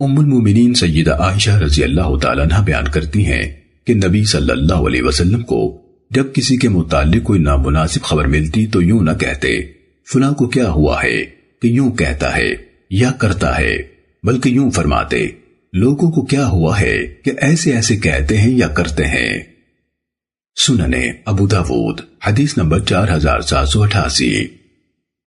ام المومنین سیدہ عائشہ رضی اللہ تعالیٰ عنہ بیان کرتی ہیں کہ نبی صلی اللہ علیہ وسلم کو جب کسی کے متعلق کوئی نامناسب خبر ملتی تو یوں نہ کہتے، فلاں کو کیا ہوا ہے؟ کہ یوں کہتا ہے یا کرتا ہے؟ بلکہ یوں فرماتے، لوگوں کو کیا ہوا ہے کہ ایسے ایسے کہتے ہیں یا کرتے ہیں؟ سننے ابو داود، حدیث نمبر چار ہزار سات سو اٹھاسی۔